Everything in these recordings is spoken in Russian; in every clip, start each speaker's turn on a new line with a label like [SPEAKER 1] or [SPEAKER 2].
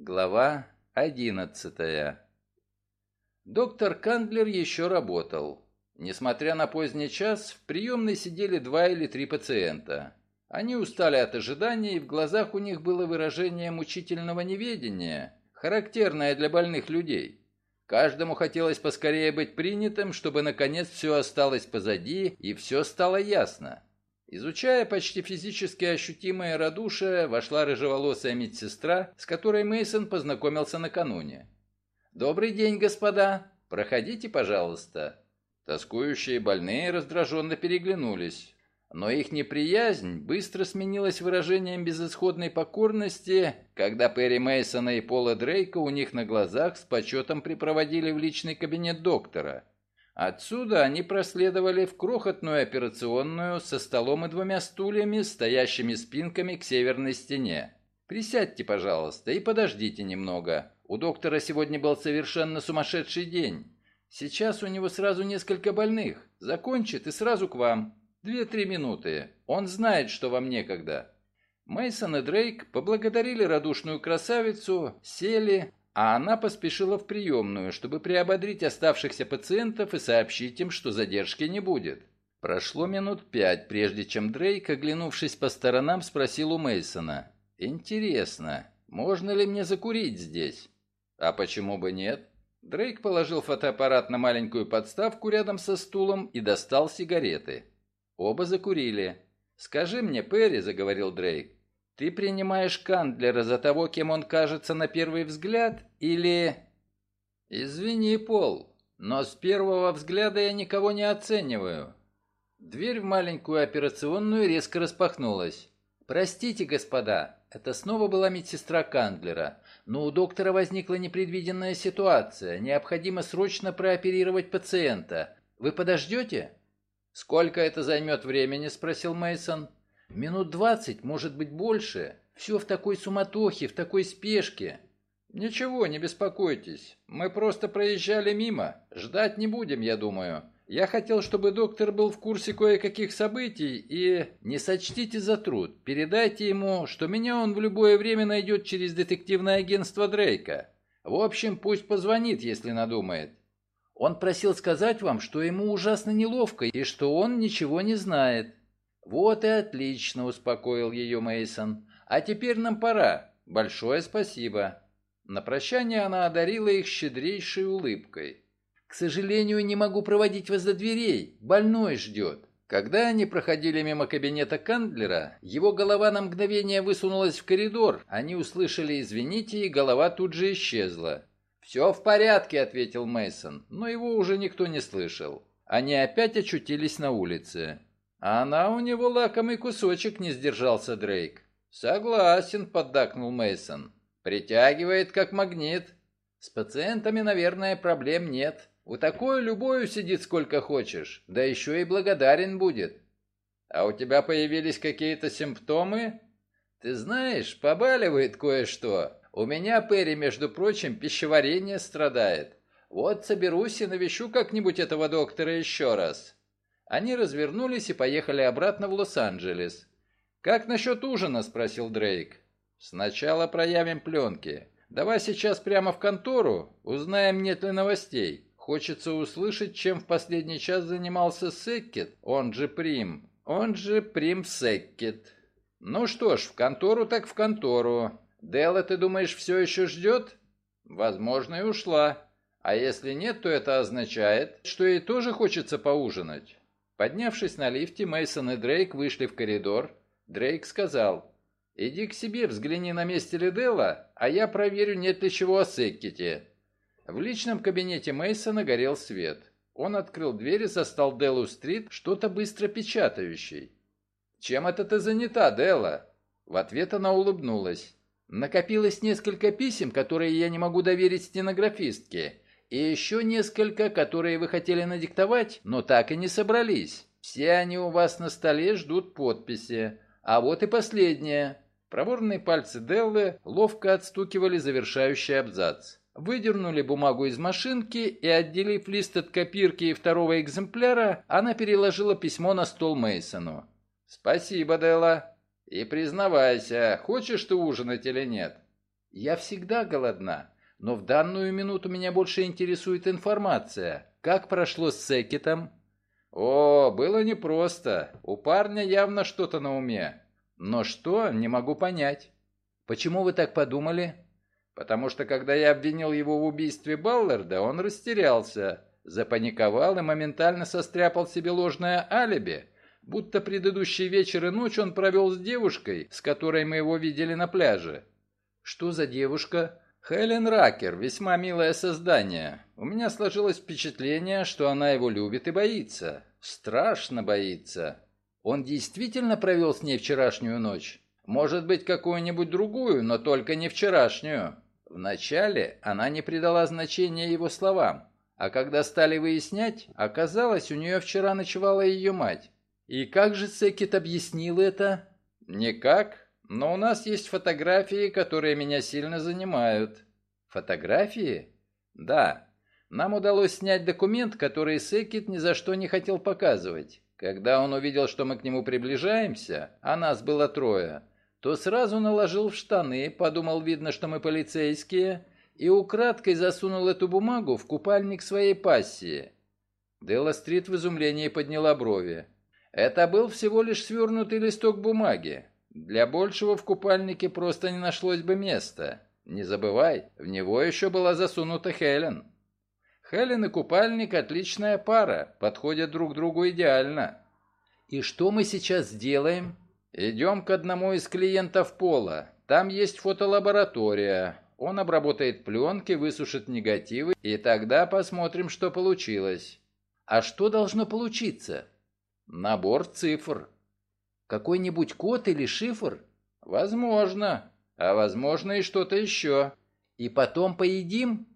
[SPEAKER 1] Глава одиннадцатая Доктор Кандлер еще работал. Несмотря на поздний час, в приемной сидели два или три пациента. Они устали от ожидания, и в глазах у них было выражение мучительного неведения, характерное для больных людей. Каждому хотелось поскорее быть принятым, чтобы наконец все осталось позади и все стало ясно. Изучая почти физически ощутимое радушие, вошла рыжеволосая медсестра, с которой Мейсон познакомился накануне. «Добрый день, господа. Проходите, пожалуйста». Тоскующие больные раздраженно переглянулись. Но их неприязнь быстро сменилась выражением безысходной покорности, когда Перри Мейсона и Пола Дрейка у них на глазах с почетом припроводили в личный кабинет доктора. Отсюда они проследовали в крохотную операционную со столом и двумя стульями, стоящими спинками к северной стене. «Присядьте, пожалуйста, и подождите немного. У доктора сегодня был совершенно сумасшедший день. Сейчас у него сразу несколько больных. Закончит и сразу к вам. Две-три минуты. Он знает, что вам некогда». Мейсон и Дрейк поблагодарили радушную красавицу, сели, а она поспешила в приемную, чтобы приободрить оставшихся пациентов и сообщить им, что задержки не будет. Прошло минут пять, прежде чем Дрейк, оглянувшись по сторонам, спросил у Мейсона: «Интересно, можно ли мне закурить здесь?» «А почему бы нет?» Дрейк положил фотоаппарат на маленькую подставку рядом со стулом и достал сигареты. Оба закурили. «Скажи мне, Перри», — заговорил Дрейк, — «ты принимаешь Кандлера за того, кем он кажется на первый взгляд, или...» «Извини, Пол, но с первого взгляда я никого не оцениваю». Дверь в маленькую операционную резко распахнулась. «Простите, господа, это снова была медсестра Кандлера. Но у доктора возникла непредвиденная ситуация. Необходимо срочно прооперировать пациента. Вы подождете?» «Сколько это займет времени?» – спросил Мейсон. «Минут двадцать, может быть, больше. Все в такой суматохе, в такой спешке». «Ничего, не беспокойтесь. Мы просто проезжали мимо. Ждать не будем, я думаю. Я хотел, чтобы доктор был в курсе кое-каких событий и... Не сочтите за труд. Передайте ему, что меня он в любое время найдет через детективное агентство Дрейка. В общем, пусть позвонит, если надумает. Он просил сказать вам, что ему ужасно неловко и что он ничего не знает. Вот и отлично, успокоил ее Мейсон. А теперь нам пора. Большое спасибо. На прощание она одарила их щедрейшей улыбкой. «К сожалению, не могу проводить вас до дверей. Больной ждет». Когда они проходили мимо кабинета Кандлера, его голова на мгновение высунулась в коридор. Они услышали «извините», и голова тут же исчезла. «Все в порядке», — ответил Мейсон, но его уже никто не слышал. Они опять очутились на улице. «А она у него лакомый кусочек», — не сдержался Дрейк. «Согласен», — поддакнул Мейсон. «Притягивает, как магнит. С пациентами, наверное, проблем нет. У такой любой сидит сколько хочешь, да еще и благодарен будет. А у тебя появились какие-то симптомы? Ты знаешь, побаливает кое-что. У меня, Перри, между прочим, пищеварение страдает. Вот соберусь и навещу как-нибудь этого доктора еще раз». Они развернулись и поехали обратно в Лос-Анджелес. «Как насчет ужина?» – спросил Дрейк. «Сначала проявим пленки. Давай сейчас прямо в контору, узнаем, нет ли новостей. Хочется услышать, чем в последний час занимался Секкет, он же Прим, он же Прим Секкет. Ну что ж, в контору так в контору. Делла, ты думаешь, все еще ждет? Возможно, и ушла. А если нет, то это означает, что ей тоже хочется поужинать. Поднявшись на лифте, Мейсон и Дрейк вышли в коридор. Дрейк сказал, «Иди к себе, взгляни на месте ли Делла, а я проверю, нет ли чего о Секкете». В личном кабинете Мейсона горел свет. Он открыл дверь и застал Деллу Стрит что-то быстро печатающей. «Чем это ты занята, Делла?» В ответ она улыбнулась. Накопилось несколько писем, которые я не могу доверить стенографистке, и еще несколько, которые вы хотели надиктовать, но так и не собрались. Все они у вас на столе ждут подписи. А вот и последнее. Проворные пальцы Деллы ловко отстукивали завершающий абзац. Выдернули бумагу из машинки и, отделив лист от копирки и второго экземпляра, она переложила письмо на стол Мейсону. «Спасибо, Делла. И признавайся, хочешь ты ужинать или нет?» «Я всегда голодна, но в данную минуту меня больше интересует информация. Как прошло с Секетом?» «О, было непросто. У парня явно что-то на уме. Но что, не могу понять». «Почему вы так подумали?» «Потому что, когда я обвинил его в убийстве Балларда, он растерялся, запаниковал и моментально состряпал себе ложное алиби, будто предыдущий вечер и ночь он провел с девушкой, с которой мы его видели на пляже». «Что за девушка?» Хелен Ракер, весьма милое создание. У меня сложилось впечатление, что она его любит и боится. Страшно боится. Он действительно провел с ней вчерашнюю ночь? Может быть, какую-нибудь другую, но только не вчерашнюю. Вначале она не придала значения его словам, а когда стали выяснять, оказалось, у нее вчера ночевала ее мать. И как же Секет объяснил это? Никак, но у нас есть фотографии, которые меня сильно занимают. Фотографии? Да. Нам удалось снять документ, который Секет ни за что не хотел показывать. Когда он увидел, что мы к нему приближаемся, а нас было трое, то сразу наложил в штаны, подумал, видно, что мы полицейские, и украдкой засунул эту бумагу в купальник своей пассии. Делла Стрит в изумлении подняла брови. Это был всего лишь свернутый листок бумаги. Для большего в купальнике просто не нашлось бы места. Не забывай, в него еще была засунута Хелен. Хелен и купальник – отличная пара, подходят друг другу идеально. И что мы сейчас сделаем? Идем к одному из клиентов Пола. Там есть фотолаборатория. Он обработает пленки, высушит негативы, и тогда посмотрим, что получилось. А что должно получиться? Набор цифр. Какой-нибудь код или шифр? Возможно. А возможно и что-то еще. И потом поедим?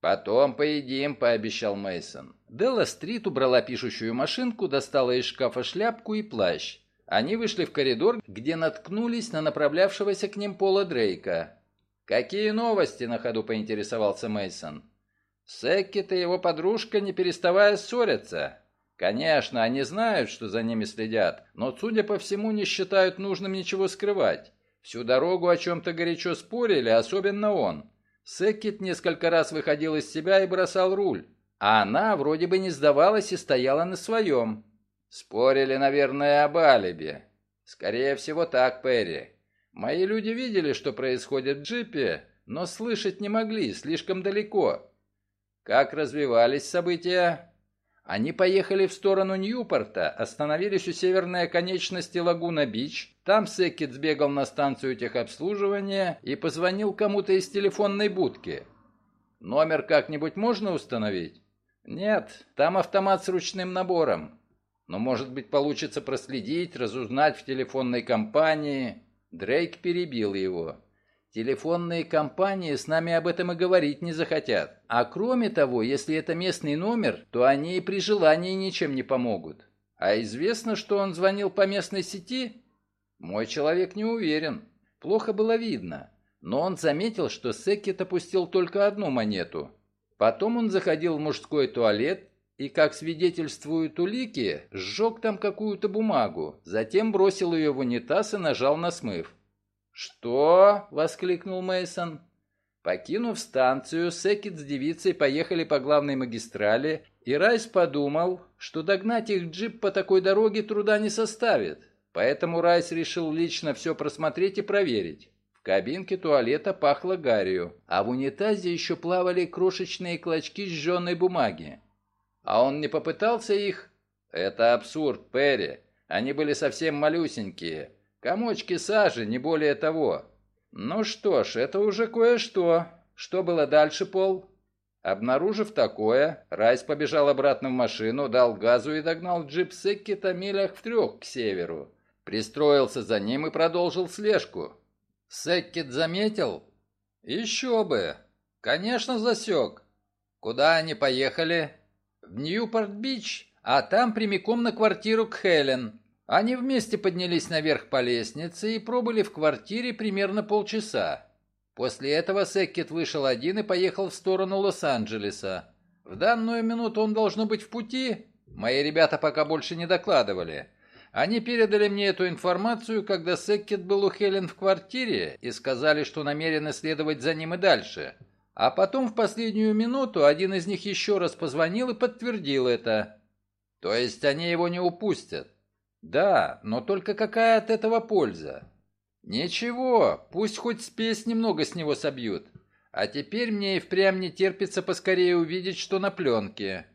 [SPEAKER 1] Потом поедим, пообещал Мейсон. Делла Стрит убрала пишущую машинку, достала из шкафа шляпку и плащ. Они вышли в коридор, где наткнулись на направлявшегося к ним Пола Дрейка. «Какие новости?» — на ходу поинтересовался Мейсон. Секкет и его подружка, не переставая, ссорятся. Конечно, они знают, что за ними следят, но, судя по всему, не считают нужным ничего скрывать. Всю дорогу о чем-то горячо спорили, особенно он. Секкет несколько раз выходил из себя и бросал руль, а она вроде бы не сдавалась и стояла на своем. Спорили, наверное, об алиби. Скорее всего так, Перри. Мои люди видели, что происходит в джипе, но слышать не могли, слишком далеко. Как развивались события? Они поехали в сторону Ньюпорта, остановились у северной оконечности Лагуна-Бич. Там Секкет сбегал на станцию техобслуживания и позвонил кому-то из телефонной будки. Номер как-нибудь можно установить? Нет, там автомат с ручным набором. Но, может быть, получится проследить, разузнать в телефонной компании. Дрейк перебил его. Телефонные компании с нами об этом и говорить не захотят. А кроме того, если это местный номер, то они и при желании ничем не помогут. А известно, что он звонил по местной сети? Мой человек не уверен. Плохо было видно. Но он заметил, что Секкет опустил только одну монету. Потом он заходил в мужской туалет и, как свидетельствуют улики, сжег там какую-то бумагу, затем бросил ее в унитаз и нажал на смыв. «Что?» — воскликнул Мейсон. Покинув станцию, Секет с девицей поехали по главной магистрали, и Райс подумал, что догнать их джип по такой дороге труда не составит. Поэтому Райс решил лично все просмотреть и проверить. В кабинке туалета пахло гарью, а в унитазе еще плавали крошечные клочки сжженной бумаги. А он не попытался их? Это абсурд, Перри. Они были совсем малюсенькие. Комочки сажи, не более того. Ну что ж, это уже кое-что. Что было дальше, Пол? Обнаружив такое, Райс побежал обратно в машину, дал газу и догнал джип Секкета милях в трех к северу. Пристроился за ним и продолжил слежку. Секкет заметил? Еще бы. Конечно, засек. Куда они поехали? В Ньюпорт-Бич, а там прямиком на квартиру к Хелен. Они вместе поднялись наверх по лестнице и пробыли в квартире примерно полчаса. После этого Секкет вышел один и поехал в сторону Лос-Анджелеса. В данную минуту он должно быть в пути. Мои ребята пока больше не докладывали. Они передали мне эту информацию, когда Секкет был у Хелен в квартире и сказали, что намерены следовать за ним и дальше. А потом в последнюю минуту один из них еще раз позвонил и подтвердил это. То есть они его не упустят? Да, но только какая от этого польза? Ничего, пусть хоть спесь немного с него собьют. А теперь мне и впрямь не терпится поскорее увидеть, что на пленке.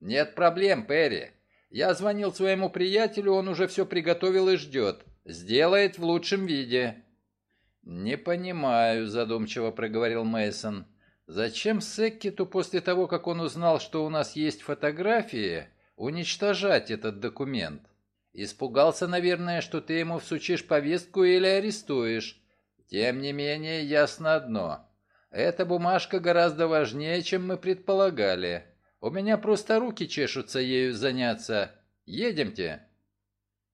[SPEAKER 1] Нет проблем, Перри. Я звонил своему приятелю, он уже все приготовил и ждет. Сделает в лучшем виде. Не понимаю, задумчиво проговорил Мейсон. Зачем Секкиту после того, как он узнал, что у нас есть фотографии, уничтожать этот документ? Испугался, наверное, что ты ему всучишь повестку или арестуешь. Тем не менее, ясно одно. Эта бумажка гораздо важнее, чем мы предполагали. У меня просто руки чешутся ею заняться. Едемте.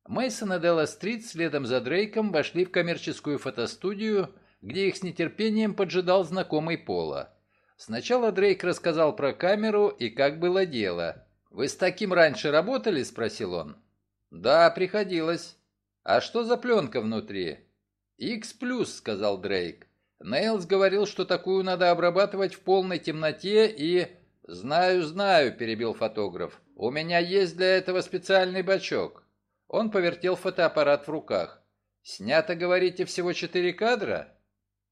[SPEAKER 1] Мейсон и Делла Стрит следом за Дрейком вошли в коммерческую фотостудию, где их с нетерпением поджидал знакомый Пола. Сначала Дрейк рассказал про камеру и как было дело. «Вы с таким раньше работали?» – спросил он. «Да, приходилось. А что за пленка внутри?» «Икс плюс», — сказал Дрейк. «Нейлс говорил, что такую надо обрабатывать в полной темноте и...» «Знаю, знаю», — перебил фотограф. «У меня есть для этого специальный бачок». Он повертел фотоаппарат в руках. «Снято, говорите, всего четыре кадра?»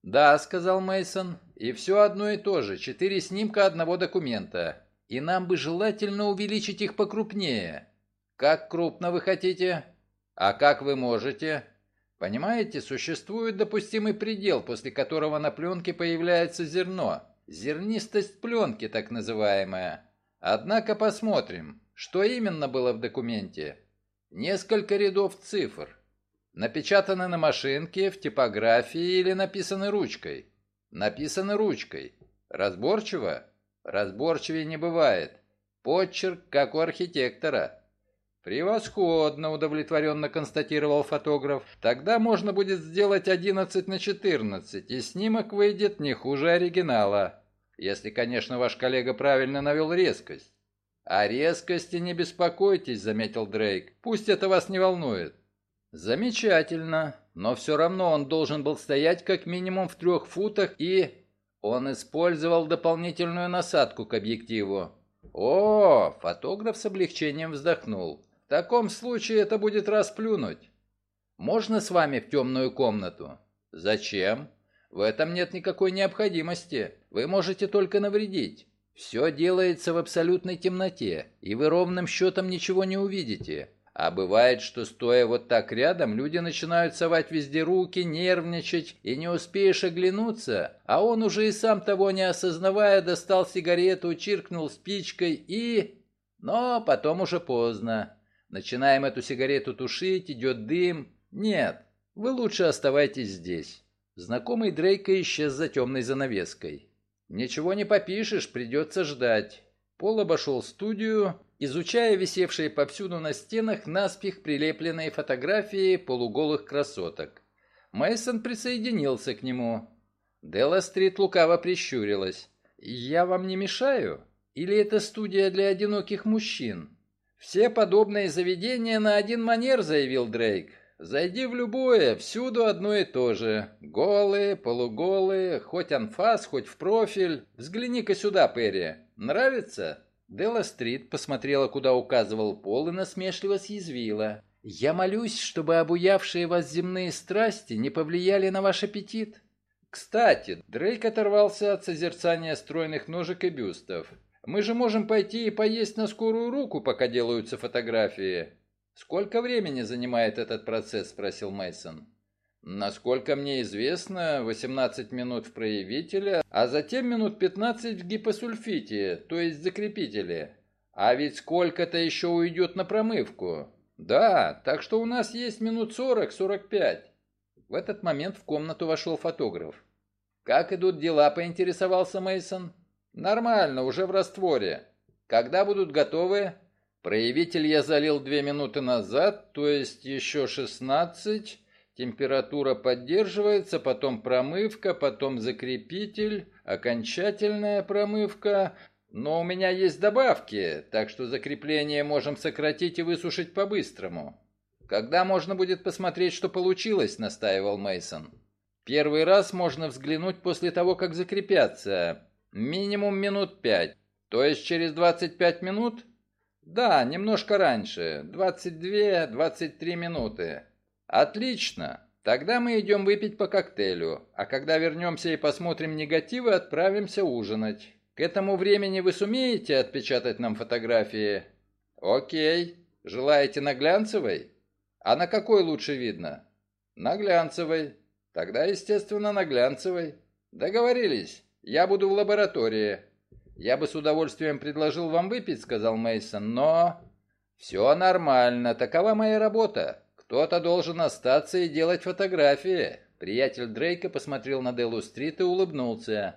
[SPEAKER 1] «Да», — сказал Мейсон. «И все одно и то же. Четыре снимка одного документа. И нам бы желательно увеличить их покрупнее. Как крупно вы хотите? А как вы можете? Понимаете, существует допустимый предел, после которого на пленке появляется зерно. Зернистость пленки, так называемая. Однако посмотрим, что именно было в документе. Несколько рядов цифр. Напечатаны на машинке, в типографии или написаны ручкой? Написаны ручкой. Разборчиво? Разборчивее не бывает. Подчерк, как у архитектора. «Превосходно!» – удовлетворенно констатировал фотограф. «Тогда можно будет сделать 11 на 14, и снимок выйдет не хуже оригинала. Если, конечно, ваш коллега правильно навел резкость». «О резкости не беспокойтесь», – заметил Дрейк. «Пусть это вас не волнует». «Замечательно, но все равно он должен был стоять как минимум в трех футах и...» Он использовал дополнительную насадку к объективу. «О!» – фотограф с облегчением вздохнул. В таком случае это будет расплюнуть. Можно с вами в темную комнату? Зачем? В этом нет никакой необходимости. Вы можете только навредить. Все делается в абсолютной темноте, и вы ровным счетом ничего не увидите. А бывает, что стоя вот так рядом, люди начинают совать везде руки, нервничать, и не успеешь оглянуться, а он уже и сам того не осознавая достал сигарету, чиркнул спичкой и... Но потом уже поздно. Начинаем эту сигарету тушить, идет дым. Нет, вы лучше оставайтесь здесь. Знакомый Дрейка исчез за темной занавеской. Ничего не попишешь, придется ждать. Пол обошел студию, изучая висевшие повсюду на стенах наспех прилепленные фотографии полуголых красоток. Мейсон присоединился к нему. Делла Стрит лукаво прищурилась. «Я вам не мешаю? Или это студия для одиноких мужчин?» «Все подобные заведения на один манер», — заявил Дрейк. «Зайди в любое, всюду одно и то же. Голые, полуголые, хоть анфас, хоть в профиль. Взгляни-ка сюда, Перри. Нравится?» Делла Стрит посмотрела, куда указывал Пол, и насмешливо съязвила. «Я молюсь, чтобы обуявшие вас земные страсти не повлияли на ваш аппетит». Кстати, Дрейк оторвался от созерцания стройных ножек и бюстов. Мы же можем пойти и поесть на скорую руку, пока делаются фотографии. Сколько времени занимает этот процесс, спросил Мейсон. Насколько мне известно, 18 минут в проявителе, а затем минут 15 в гипосульфите, то есть закрепителе. А ведь сколько-то еще уйдет на промывку. Да, так что у нас есть минут 40-45. В этот момент в комнату вошел фотограф. Как идут дела, поинтересовался Мейсон. Нормально, уже в растворе. Когда будут готовы? Проявитель я залил две минуты назад, то есть еще 16. Температура поддерживается, потом промывка, потом закрепитель, окончательная промывка. Но у меня есть добавки, так что закрепление можем сократить и высушить по-быстрому. Когда можно будет посмотреть, что получилось, настаивал Мейсон. Первый раз можно взглянуть после того, как закрепятся. Минимум минут пять. То есть через 25 минут? Да, немножко раньше. 22-23 минуты. Отлично. Тогда мы идем выпить по коктейлю. А когда вернемся и посмотрим негативы, отправимся ужинать. К этому времени вы сумеете отпечатать нам фотографии? Окей. Желаете на глянцевой? А на какой лучше видно? На глянцевой. Тогда, естественно, на глянцевой. Договорились. Я буду в лаборатории. Я бы с удовольствием предложил вам выпить, сказал Мейсон, но все нормально, такова моя работа. Кто-то должен остаться и делать фотографии. Приятель Дрейка посмотрел на Делу Стрит и улыбнулся.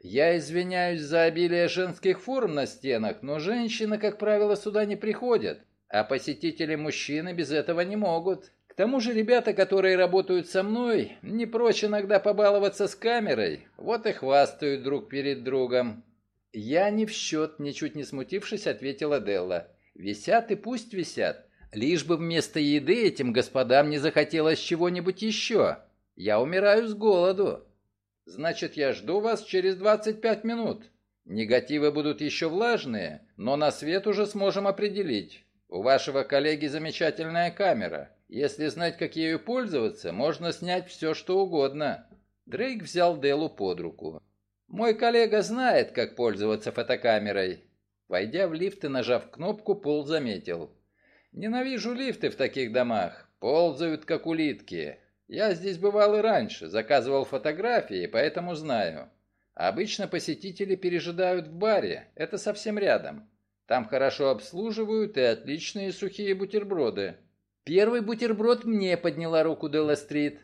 [SPEAKER 1] Я извиняюсь за обилие женских форм на стенах, но женщины, как правило, сюда не приходят, а посетители мужчины без этого не могут. Тому же ребята, которые работают со мной, не прочь иногда побаловаться с камерой, вот и хвастают друг перед другом. Я не в счет, ничуть не смутившись, ответила Делла. Висят и пусть висят. Лишь бы вместо еды этим господам не захотелось чего-нибудь еще. Я умираю с голоду. Значит, я жду вас через 25 минут. Негативы будут еще влажные, но на свет уже сможем определить. У вашего коллеги замечательная камера. Если знать, как ею пользоваться, можно снять все, что угодно. Дрейк взял Делу под руку. Мой коллега знает, как пользоваться фотокамерой. Войдя в лифт и нажав кнопку, Пол заметил. Ненавижу лифты в таких домах. Ползают, как улитки. Я здесь бывал и раньше, заказывал фотографии, поэтому знаю. Обычно посетители пережидают в баре, это совсем рядом. Там хорошо обслуживают и отличные сухие бутерброды. Первый бутерброд мне подняла руку Делла Стрит.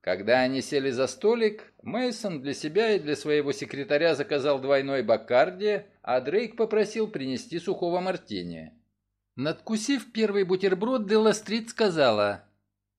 [SPEAKER 1] Когда они сели за столик, Мейсон для себя и для своего секретаря заказал двойной баккарди, а Дрейк попросил принести сухого мартини. Надкусив первый бутерброд, Делла Стрит сказала,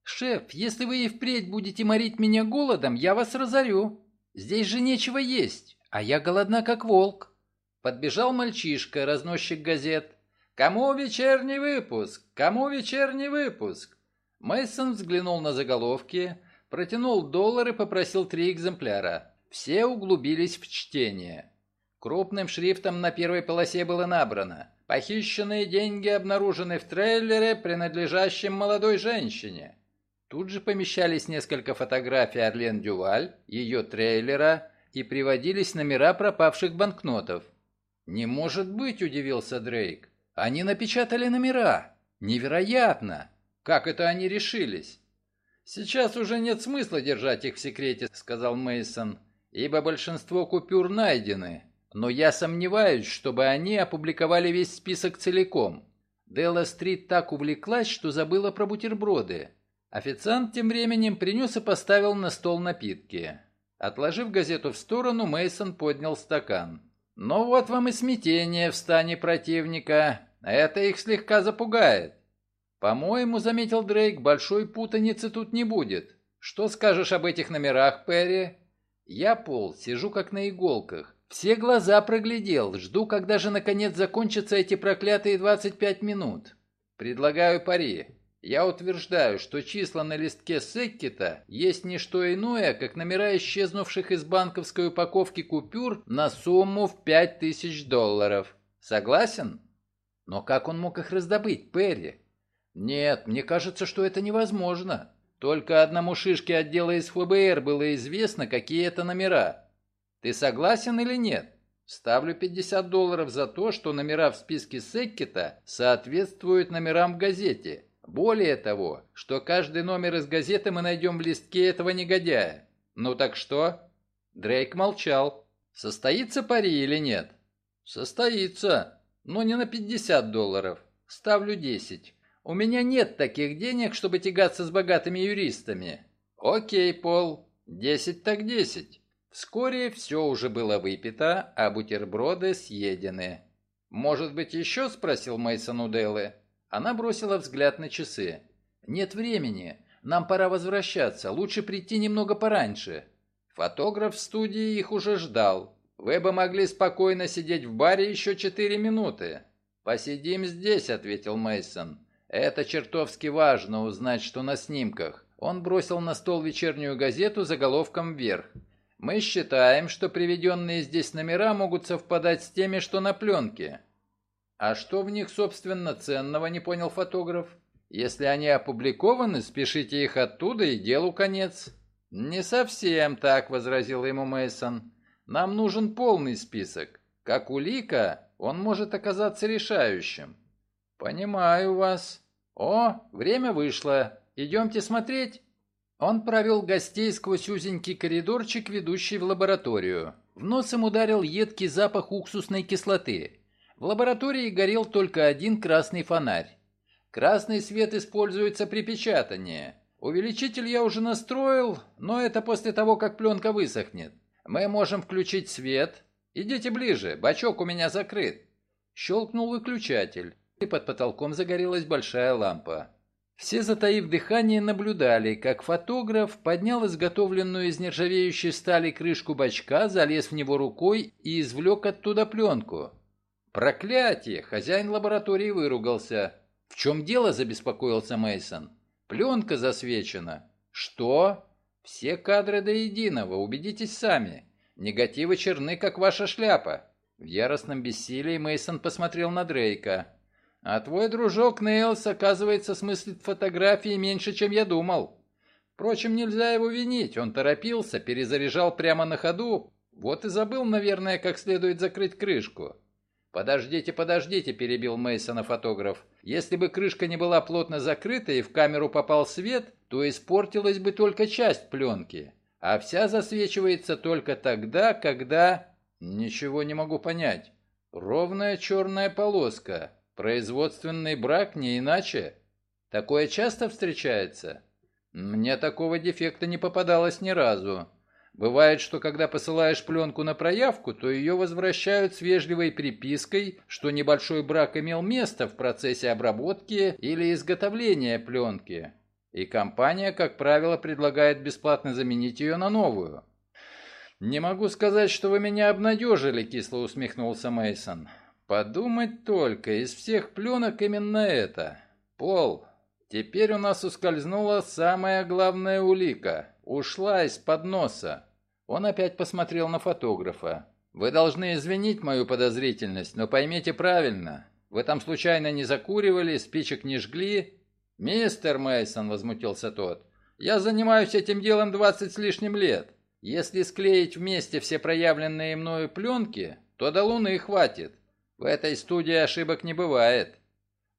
[SPEAKER 1] «Шеф, если вы и впредь будете морить меня голодом, я вас разорю. Здесь же нечего есть, а я голодна, как волк». Подбежал мальчишка, разносчик газет. «Кому вечерний выпуск? Кому вечерний выпуск?» Мейсон взглянул на заголовки, протянул доллар и попросил три экземпляра. Все углубились в чтение. Крупным шрифтом на первой полосе было набрано «Похищенные деньги обнаружены в трейлере, принадлежащем молодой женщине». Тут же помещались несколько фотографий Орлен Дюваль, ее трейлера, и приводились номера пропавших банкнотов. «Не может быть», — удивился Дрейк. «Они напечатали номера. Невероятно! Как это они решились?» «Сейчас уже нет смысла держать их в секрете», — сказал Мейсон, «ибо большинство купюр найдены. Но я сомневаюсь, чтобы они опубликовали весь список целиком. Делла Стрит так увлеклась, что забыла про бутерброды. Официант тем временем принес и поставил на стол напитки. Отложив газету в сторону, Мейсон поднял стакан. «Ну вот вам и смятение в стане противника. Это их слегка запугает». «По-моему, — заметил Дрейк, — большой путаницы тут не будет. Что скажешь об этих номерах, Перри?» «Я, Пол, сижу как на иголках. Все глаза проглядел, жду, когда же наконец закончатся эти проклятые 25 минут. Предлагаю пари. Я утверждаю, что числа на листке Секкита есть не что иное, как номера исчезнувших из банковской упаковки купюр на сумму в 5000 долларов. Согласен? Но как он мог их раздобыть, Перри? Нет, мне кажется, что это невозможно. Только одному шишке отдела из ФБР было известно, какие это номера. Ты согласен или нет? Ставлю 50 долларов за то, что номера в списке Секкита соответствуют номерам в газете. Более того, что каждый номер из газеты мы найдем в листке этого негодяя. Ну так что? Дрейк молчал. Состоится пари или нет? Состоится, но не на 50 долларов. Ставлю 10. У меня нет таких денег, чтобы тягаться с богатыми юристами. Окей, Пол, 10 так 10. Вскоре все уже было выпито, а бутерброды съедены. «Может быть, еще?» – спросил Мейсон у Деллы. Она бросила взгляд на часы. «Нет времени. Нам пора возвращаться. Лучше прийти немного пораньше». Фотограф в студии их уже ждал. «Вы бы могли спокойно сидеть в баре еще четыре минуты». «Посидим здесь», — ответил Мейсон. Это чертовски важно узнать, что на снимках. Он бросил на стол вечернюю газету заголовком вверх. Мы считаем, что приведенные здесь номера могут совпадать с теми, что на пленке. А что в них, собственно, ценного, не понял фотограф? Если они опубликованы, спешите их оттуда и делу конец. Не совсем так, возразил ему Мейсон. Нам нужен полный список. Как улика, он может оказаться решающим. Понимаю вас. О, время вышло. Идемте смотреть. Он провел гостей сквозь узенький коридорчик, ведущий в лабораторию. В нос им ударил едкий запах уксусной кислоты. В лаборатории горел только один красный фонарь. Красный свет используется при печатании. Увеличитель я уже настроил, но это после того, как пленка высохнет. Мы можем включить свет. Идите ближе, бачок у меня закрыт. Щелкнул выключатель, и под потолком загорелась большая лампа. Все, затаив дыхание, наблюдали, как фотограф поднял изготовленную из нержавеющей стали крышку бачка, залез в него рукой и извлек оттуда пленку. «Проклятие!» — хозяин лаборатории выругался. «В чем дело?» — забеспокоился Мейсон. «Пленка засвечена». «Что?» «Все кадры до единого, убедитесь сами. Негативы черны, как ваша шляпа». В яростном бессилии Мейсон посмотрел на Дрейка. А твой дружок Нейлс, оказывается, смыслит фотографии меньше, чем я думал. Впрочем, нельзя его винить, он торопился, перезаряжал прямо на ходу, вот и забыл, наверное, как следует закрыть крышку. «Подождите, подождите», — перебил Мейсона фотограф. «Если бы крышка не была плотно закрыта и в камеру попал свет, то испортилась бы только часть пленки, а вся засвечивается только тогда, когда...» «Ничего не могу понять. Ровная черная полоска. Производственный брак не иначе. Такое часто встречается? Мне такого дефекта не попадалось ни разу. Бывает, что когда посылаешь пленку на проявку, то ее возвращают с вежливой припиской, что небольшой брак имел место в процессе обработки или изготовления пленки. И компания, как правило, предлагает бесплатно заменить ее на новую. «Не могу сказать, что вы меня обнадежили», — кисло усмехнулся Мейсон. Подумать только, из всех пленок именно это. Пол. Теперь у нас ускользнула самая главная улика. Ушла из-под носа. Он опять посмотрел на фотографа. Вы должны извинить мою подозрительность, но поймите правильно. Вы там случайно не закуривали, спичек не жгли? Мистер Мейсон, возмутился тот. Я занимаюсь этим делом двадцать с лишним лет. Если склеить вместе все проявленные мною пленки, то до луны хватит. В этой студии ошибок не бывает.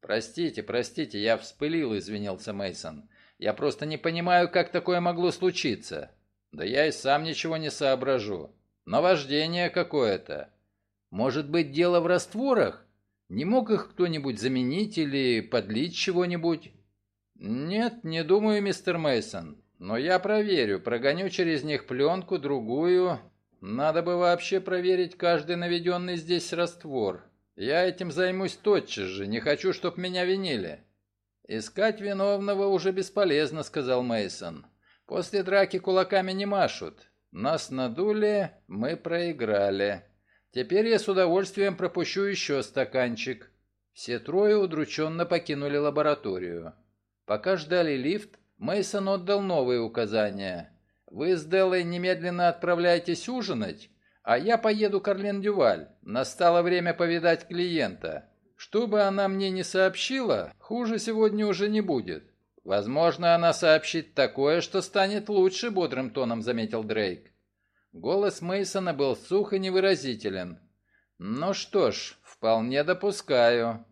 [SPEAKER 1] Простите, простите, я вспылил, извинился Мейсон. Я просто не понимаю, как такое могло случиться. Да я и сам ничего не соображу. Наваждение какое-то. Может быть, дело в растворах? Не мог их кто-нибудь заменить или подлить чего-нибудь? Нет, не думаю, мистер Мейсон. Но я проверю, прогоню через них пленку, другую. Надо бы вообще проверить каждый наведенный здесь раствор. Я этим займусь тотчас же, не хочу, чтоб меня винили. Искать виновного уже бесполезно, сказал Мейсон. После драки кулаками не машут. Нас надули, мы проиграли. Теперь я с удовольствием пропущу еще стаканчик. Все трое удрученно покинули лабораторию. Пока ждали лифт, Мейсон отдал новые указания. Вы с Делой немедленно отправляйтесь ужинать, а я поеду к Орлен Дюваль. Настало время повидать клиента. Что бы она мне не сообщила, хуже сегодня уже не будет. Возможно, она сообщит такое, что станет лучше, бодрым тоном заметил Дрейк. Голос Мейсона был сух и невыразителен. Ну что ж, вполне допускаю.